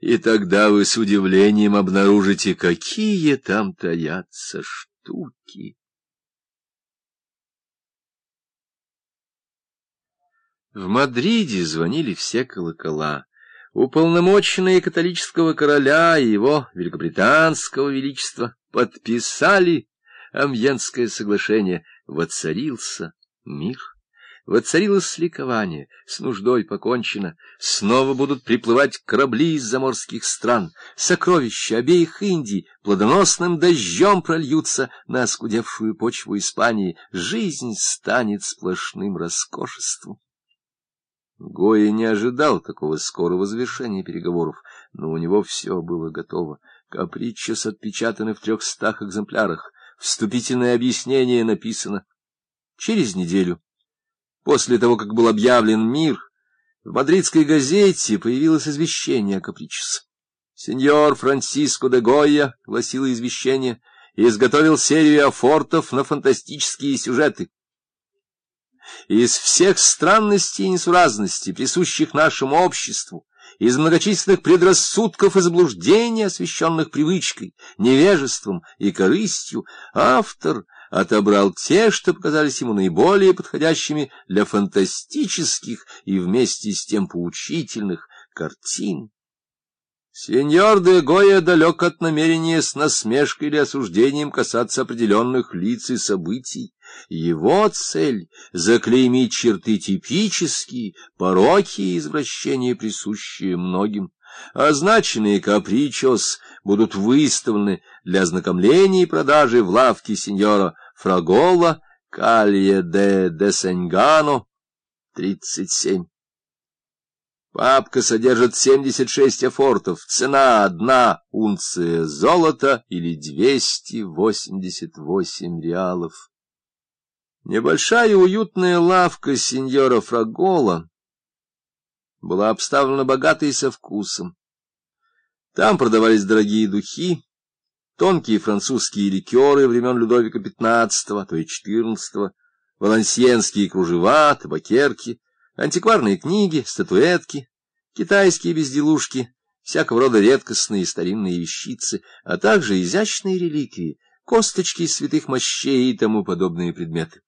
и тогда вы с удивлением обнаружите, какие там таятся штуки. В Мадриде звонили все колокола. Уполномоченные католического короля и его великобританского величества подписали Амьенское соглашение. Воцарился мир. Воцарилось ликование, с нуждой покончено. Снова будут приплывать корабли из заморских стран. Сокровища обеих Индий плодоносным дождем прольются на оскудевшую почву Испании. Жизнь станет сплошным роскошеством. Гоя не ожидал такого скорого завершения переговоров, но у него все было готово. Капричос отпечатаны в трехстах экземплярах. Вступительное объяснение написано. Через неделю После того, как был объявлен мир, в мадридской газете появилось извещение о Капричесе. Сеньор Франсиско де Гойя, гласило извещение, изготовил серию афортов на фантастические сюжеты. Из всех странностей и несуразностей, присущих нашему обществу, из многочисленных предрассудков и заблуждений, освещенных привычкой, невежеством и корыстью, автор — отобрал те, что показались ему наиболее подходящими для фантастических и вместе с тем поучительных картин. Сеньор де Гоя далек от намерения с насмешкой или осуждением касаться определенных лиц и событий. Его цель — заклеймить черты типические, пороки и извращения, присущие многим. Означенные капричос будут выставлены для ознакомления и продажи в лавке сеньора Фрагола, Калье де Десеньгано, 37. Папка содержит 76 афортов, цена одна унция золота или 288 реалов. Небольшая уютная лавка сеньора Фрагола была обставлена богатой со вкусом. Там продавались дорогие духи, тонкие французские ликеры времен Людовика XV, то и XIV, валансиенские кружева, табакерки, антикварные книги, статуэтки, китайские безделушки, всякого рода редкостные старинные вещицы, а также изящные реликвии, косточки святых мощей и тому подобные предметы.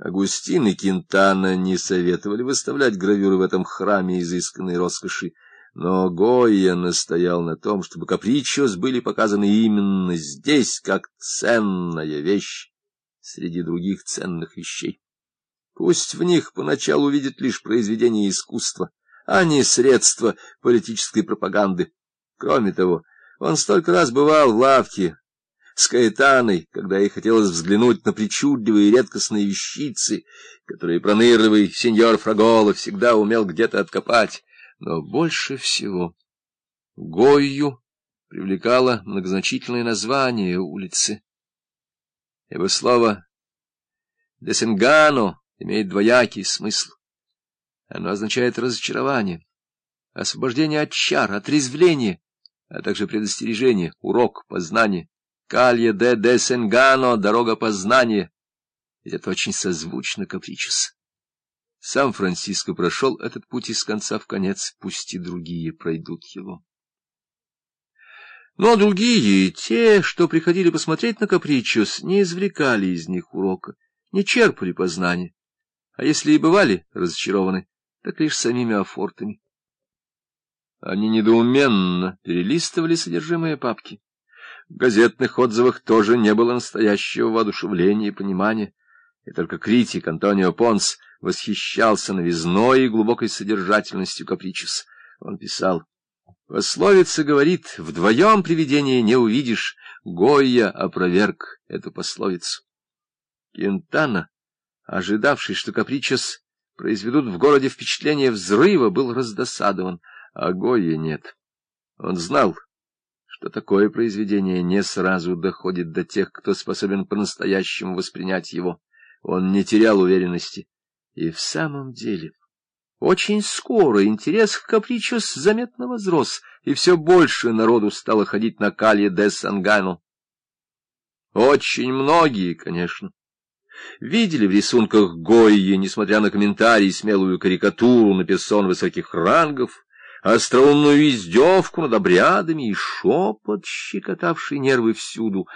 Агустин и Кентана не советовали выставлять гравюры в этом храме изысканной роскоши, но Гойя настоял на том, чтобы капричос были показаны именно здесь, как ценная вещь среди других ценных вещей. Пусть в них поначалу видят лишь произведения искусства, а не средства политической пропаганды. Кроме того, он столько раз бывал в лавке с Каэтаной, когда ей хотелось взглянуть на причудливые редкостные вещицы, которые пронырливый сеньор Фраголо всегда умел где-то откопать. Но больше всего Гойю привлекало многозначительное название улицы. Его слово «десенгано» имеет двоякий смысл. Оно означает разочарование, освобождение от чар, отрезвление, а также предостережение, урок, познание. Калья де Десенгано — дорога познания. Это очень созвучно капричес. Сам Франциско прошел этот путь из конца в конец, пусть и другие пройдут его. Но другие, те, что приходили посмотреть на Капричос, не извлекали из них урока, не черпали познания, а если и бывали разочарованы, так лишь самими афортами. Они недоуменно перелистывали содержимое папки. Газетных отзывах тоже не было настоящего воодушевления и понимания, и только критик Антонио Понс — восхищался новизной и глубокой содержательностью капричес. Он писал, «Пословица говорит, вдвоем привидения не увидишь, Гойя опроверг эту пословицу». Кентана, ожидавший, что капричес произведут в городе впечатление взрыва, был раздосадован, а Гойя нет. Он знал, что такое произведение не сразу доходит до тех, кто способен по-настоящему воспринять его. Он не терял уверенности и в самом деле, очень скоро интерес к Капричос заметно возрос, и все больше народу стало ходить на Калье де Сангано. Очень многие, конечно, видели в рисунках Гойи, несмотря на комментарии, смелую карикатуру на персон высоких рангов, остроумную издевку над обрядами и шепот, щекотавший нервы всюду,